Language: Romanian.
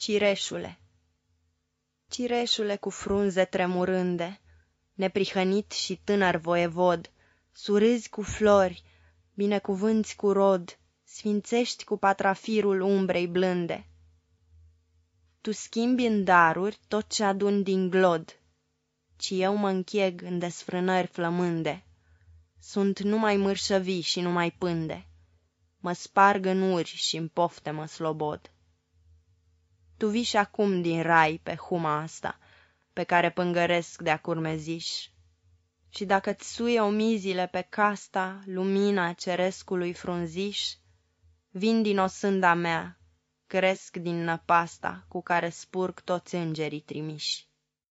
Cireșule Cireșule cu frunze tremurânde, Neprihănit și tânăr voievod, Surâzi cu flori, binecuvânți cu rod, Sfințești cu patrafirul umbrei blânde. Tu schimbi în daruri tot ce adun din glod, Ci eu mă încheg în desfrânări flămânde. Sunt numai mârșăvii și numai pânde, Mă sparg în uri și în pofte mă slobod. Tu vii și acum din rai pe huma asta, Pe care pângăresc de-a curmeziș, Și dacă-ți suie omizile pe casta Lumina cerescului frunziș, Vin din osânda mea, cresc din năpasta Cu care spurg toți îngerii trimiși.